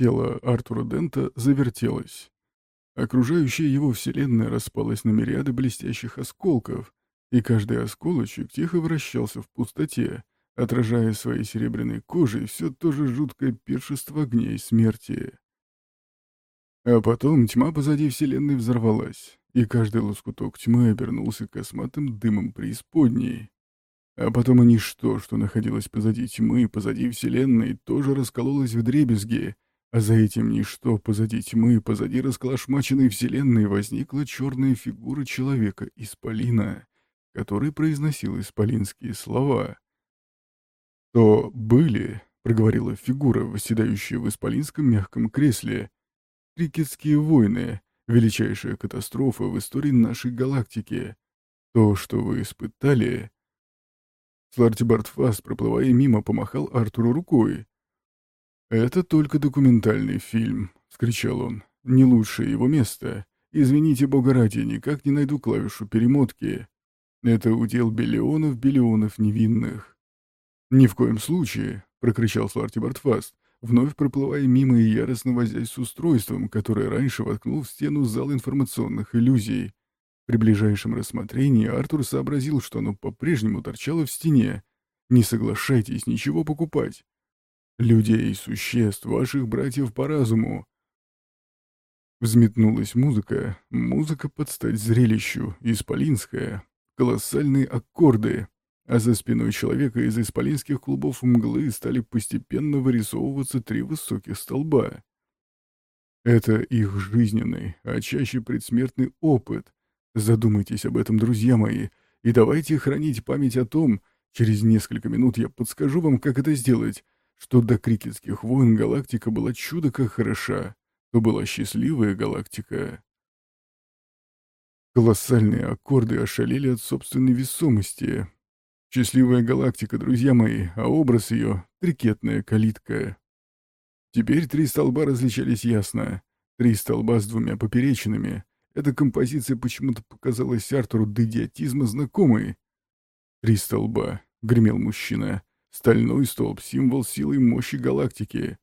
Тело Артура Дента завертелось. Окружающая его вселенная распалась на мириады блестящих осколков, и каждый осколочек тихо вращался в пустоте, отражая своей серебряной кожей все то же жуткое пиршество огней смерти. А потом тьма позади Вселенной взорвалась, и каждый лоскуток тьмы обернулся косматым дымом преисподней. А потом и ничто, что находилось позади тьмы, позади Вселенной, тоже раскололось в дребезги, а за этим ничто, позади тьмы, позади расколошмаченной Вселенной возникла черная фигура человека-исполина, который произносил исполинские слова. «То были», — проговорила фигура, восседающая в исполинском мягком кресле, «крикетские войны, величайшая катастрофа в истории нашей галактики. То, что вы испытали...» Сларти Бартфас, проплывая мимо, помахал Артуру рукой. «Это только документальный фильм», — скричал он. «Не лучшее его место. Извините, бога ради, никак не найду клавишу перемотки. Это удел биллионов-биллионов невинных». «Ни в коем случае», — прокричал Сларти Бартфаст, вновь проплывая мимо и яростно возясь с устройством, которое раньше воткнул в стену зал информационных иллюзий. При ближайшем рассмотрении Артур сообразил, что оно по-прежнему торчало в стене. «Не соглашайтесь ничего покупать. Людей, существ, ваших братьев по разуму». Взметнулась музыка, музыка под стать зрелищу, исполинская, колоссальные аккорды, а за спиной человека из исполинских клубов мглы стали постепенно вырисовываться три высоких столба. Это их жизненный, а чаще предсмертный опыт. Задумайтесь об этом, друзья мои, и давайте хранить память о том, через несколько минут я подскажу вам, как это сделать, что до крикетских войн галактика была чудо как хороша, то была счастливая галактика. Колоссальные аккорды ошалели от собственной весомости, Счастливая галактика, друзья мои, а образ ее — трикетная калитка. Теперь три столба различались ясно. Три столба с двумя поперечинами. Эта композиция почему-то показалась Артуру до идиотизма знакомой. «Три столба», — гремел мужчина. «Стальной столб — символ силы и мощи галактики».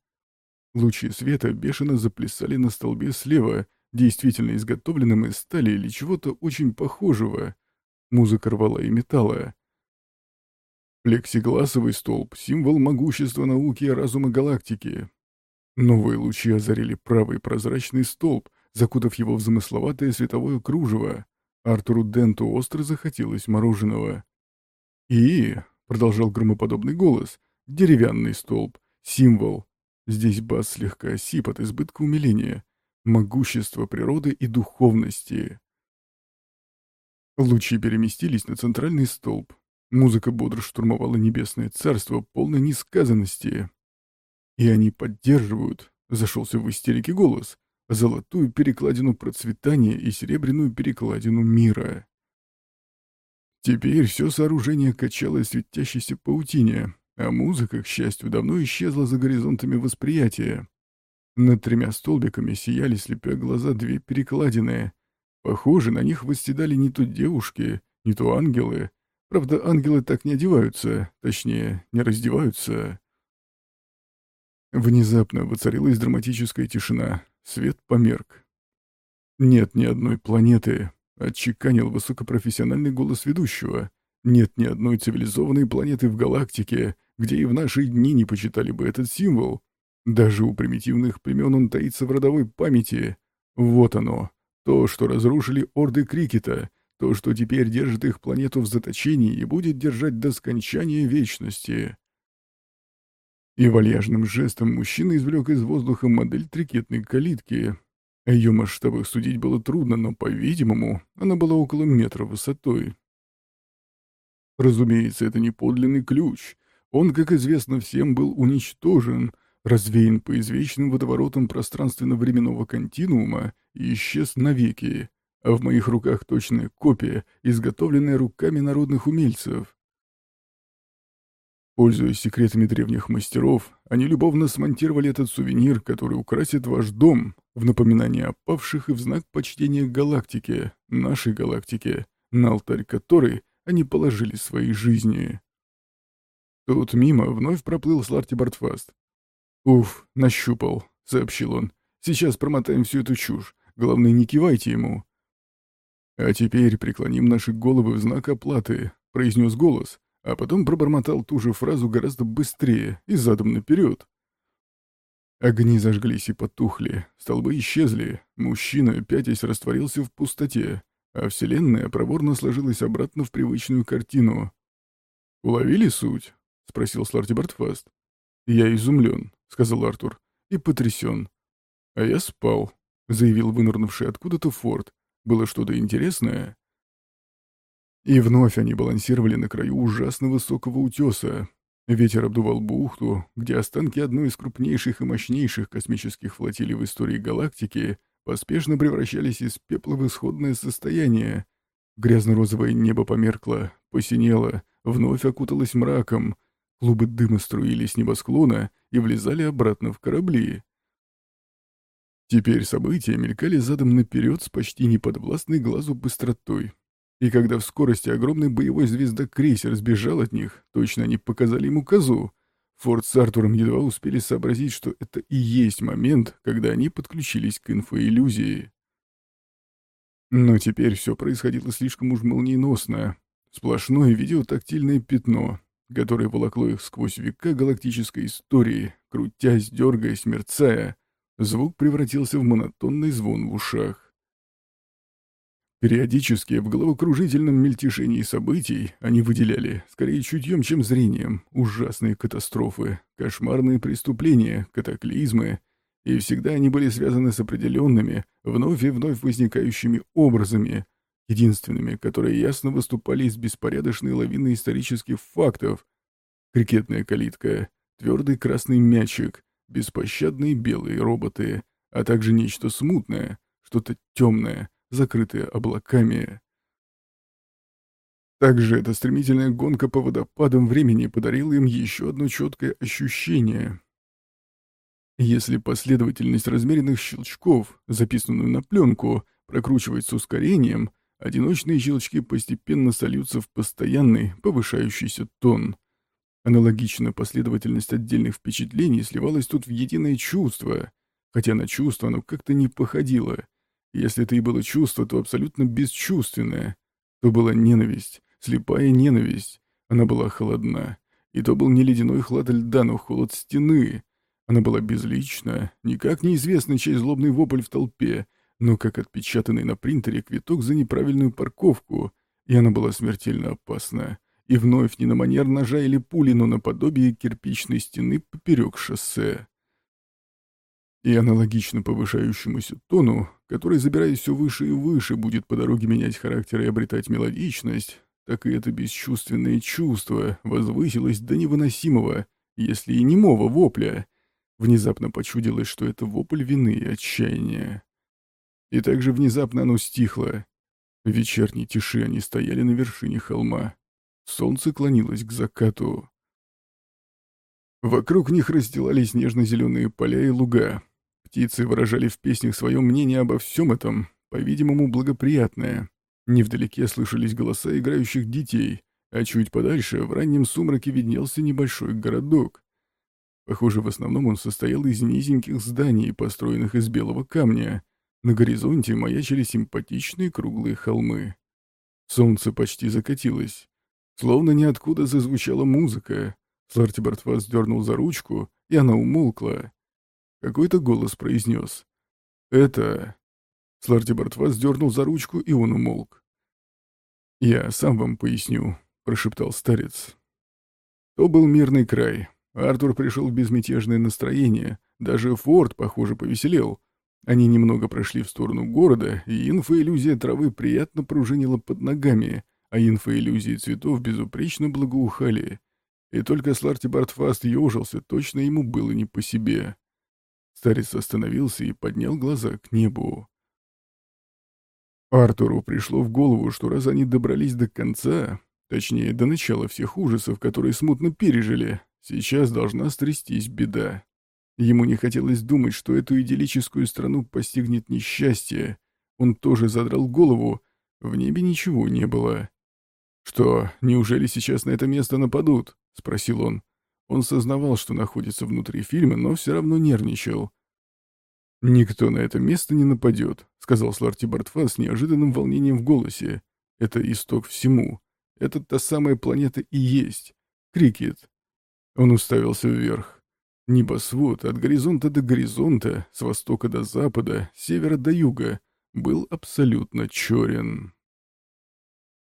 Лучи света бешено заплясали на столбе слева, действительно изготовленном из стали или чего-то очень похожего. Музыка рвала и металла. Плексигласовый столб — символ могущества науки и разума галактики. Новые лучи озарили правый прозрачный столб, закутав его в замысловатое световое кружево. Артуру Денту остро захотелось мороженого. «И», — продолжал громоподобный голос, — «деревянный столб, символ». Здесь бас слегка осип от избытка умиления. Могущество природы и духовности. Лучи переместились на центральный столб, Музыка бодро штурмовала небесное царство, полной несказанности. И они поддерживают, зашелся в истерике голос, золотую перекладину процветания и серебряную перекладину мира. Теперь все сооружение качалось в светящейся паутине, а музыка, к счастью, давно исчезла за горизонтами восприятия. Над тремя столбиками сияли, слепя глаза, две перекладины. Похоже, на них восседали не то девушки, не то ангелы, Правда, ангелы так не одеваются, точнее, не раздеваются. Внезапно воцарилась драматическая тишина, свет померк. «Нет ни одной планеты», — отчеканил высокопрофессиональный голос ведущего. «Нет ни одной цивилизованной планеты в галактике, где и в наши дни не почитали бы этот символ. Даже у примитивных племен он таится в родовой памяти. Вот оно, то, что разрушили орды Крикета, то, что теперь держит их планету в заточении и будет держать до скончания вечности. И вальяжным жестом мужчина извлек из воздуха модель трикетной калитки. О ее масштабах судить было трудно, но, по-видимому, она была около метра высотой. Разумеется, это не подлинный ключ. Он, как известно всем, был уничтожен, развеян по извечным водоворотам пространственно-временного континуума и исчез навеки а в моих руках точная копия, изготовленная руками народных умельцев. Пользуясь секретами древних мастеров, они любовно смонтировали этот сувенир, который украсит ваш дом, в напоминание о павших и в знак почтения галактике, нашей галактике, на алтарь которой они положили свои жизни. Тут мимо вновь проплыл Сларти Бартфаст. Уф, нащупал. сообщил он. «Сейчас промотаем всю эту чушь. Главное, не кивайте ему». «А теперь преклоним наши головы в знак оплаты», — произнес голос, а потом пробормотал ту же фразу гораздо быстрее и задом наперед. Огни зажглись и потухли, столбы исчезли, мужчина, пятясь, растворился в пустоте, а Вселенная проворно сложилась обратно в привычную картину. «Уловили суть?» — спросил Сларти Бартфаст. «Я изумлен», — сказал Артур, — «и потрясен». «А я спал», — заявил вынырнувший откуда-то Форд. «Было что-то интересное?» И вновь они балансировали на краю ужасно высокого утеса. Ветер обдувал бухту, где останки одной из крупнейших и мощнейших космических флотилий в истории галактики поспешно превращались из пепла в исходное состояние. Грязно-розовое небо померкло, посинело, вновь окуталось мраком, клубы дыма струились с небосклона и влезали обратно в корабли. Теперь события мелькали задом наперед с почти неподвластной глазу быстротой. И когда в скорости огромный боевой звездокрейсер сбежал от них, точно они показали ему козу. Форд с Артуром едва успели сообразить, что это и есть момент, когда они подключились к инфоиллюзии. Но теперь все происходило слишком уж молниеносно. Сплошное видеотактильное пятно, которое волокло их сквозь века галактической истории, крутясь, дергаясь, мерцая. Звук превратился в монотонный звон в ушах. Периодически в головокружительном мельтешении событий они выделяли, скорее чутьем, чем зрением, ужасные катастрофы, кошмарные преступления, катаклизмы, и всегда они были связаны с определенными, вновь и вновь возникающими образами, единственными, которые ясно выступали из беспорядочной лавины исторических фактов. Крикетная калитка, твердый красный мячик, беспощадные белые роботы, а также нечто смутное, что-то темное — закрытые облаками. Также эта стремительная гонка по водопадам времени подарила им еще одно четкое ощущение. Если последовательность размеренных щелчков, записанную на пленку, прокручивать с ускорением, одиночные щелчки постепенно сольются в постоянный, повышающийся тон. Аналогично последовательность отдельных впечатлений сливалась тут в единое чувство, хотя на чувство оно как-то не походило — если это и было чувство, то абсолютно бесчувственное. То была ненависть, слепая ненависть. Она была холодна. И то был не ледяной хлад льда, но холод стены. Она была безлична, никак неизвестный чей злобный вопль в толпе, но как отпечатанный на принтере квиток за неправильную парковку. И она была смертельно опасна. И вновь не на манер ножа или пули, но наподобие кирпичной стены поперек шоссе. И аналогично повышающемуся тону, который, забираясь все выше и выше, будет по дороге менять характер и обретать мелодичность, так и это бесчувственное чувство возвысилось до невыносимого, если и немого вопля. Внезапно почудилось, что это вопль вины и отчаяния. И также внезапно оно стихло. В вечерней тиши они стояли на вершине холма. Солнце клонилось к закату. Вокруг них расстилались нежно-зеленые поля и луга, Птицы выражали в песнях свое мнение обо всем этом, по-видимому, благоприятное. Невдалеке слышались голоса играющих детей, а чуть подальше в раннем сумраке виднелся небольшой городок. Похоже, в основном он состоял из низеньких зданий, построенных из белого камня. На горизонте маячили симпатичные круглые холмы. Солнце почти закатилось. Словно ниоткуда зазвучала музыка. Сларти Бартфас дернул за ручку, и она умолкла. Какой-то голос произнес. «Это...» Сларти Бартва сдернул за ручку, и он умолк. «Я сам вам поясню», — прошептал старец. То был мирный край. Артур пришел в безмятежное настроение. Даже Форд, похоже, повеселел. Они немного прошли в сторону города, и инфоиллюзия травы приятно пружинила под ногами, а инфоиллюзии цветов безупречно благоухали. И только Сларти Бартфаст ежился, точно ему было не по себе. Старец остановился и поднял глаза к небу. Артуру пришло в голову, что раз они добрались до конца, точнее, до начала всех ужасов, которые смутно пережили, сейчас должна стрястись беда. Ему не хотелось думать, что эту идиллическую страну постигнет несчастье. Он тоже задрал голову, в небе ничего не было. «Что, неужели сейчас на это место нападут?» — спросил он. Он сознавал, что находится внутри фильма, но все равно нервничал. «Никто на это место не нападет», — сказал Сларти Бартфа с неожиданным волнением в голосе. «Это исток всему. Это та самая планета и есть. Крикет». Он уставился вверх. Небосвод от горизонта до горизонта, с востока до запада, с севера до юга, был абсолютно черен.